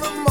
the